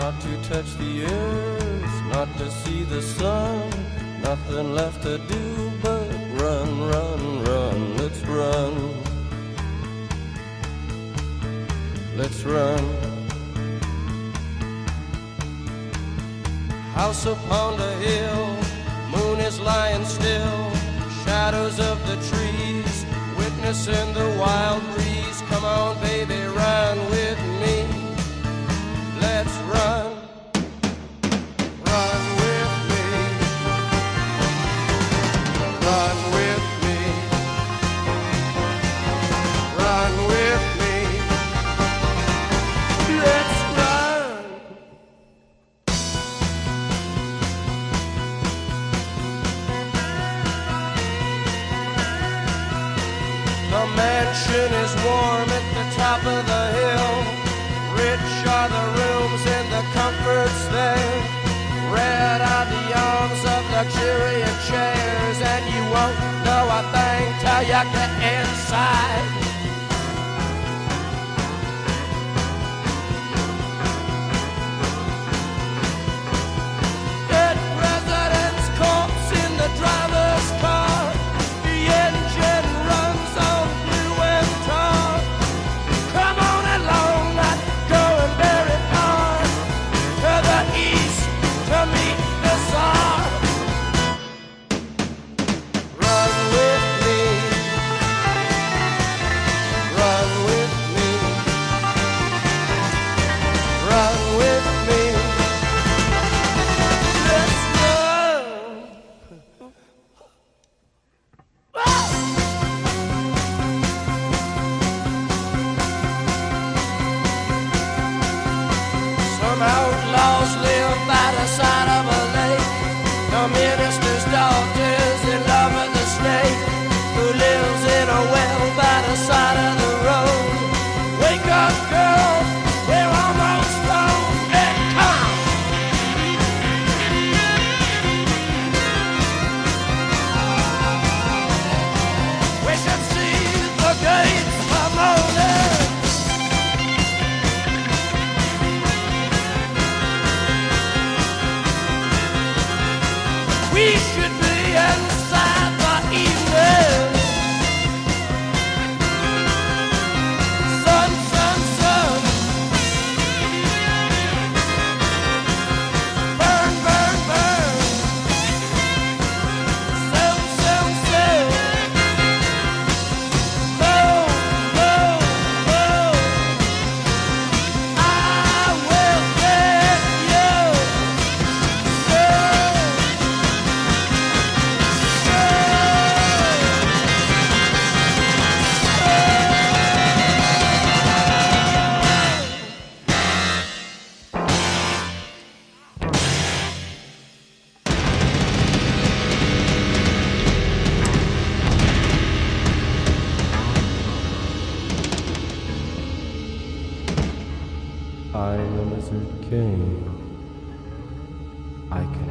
not to touch the earth, not to see the sun. Nothing left to do but run, run, run. Let's run. Let's run. House upon the hill, moon is lying still. Shadows of the trees, witnessing the wild breeze. Come on, baby, mansion is warm at the top of the hill. Rich are the rooms and the comforts there. Red are the arms of luxuriant chairs, and you won't know a thing till you get inside. We should I the Lizard King. I can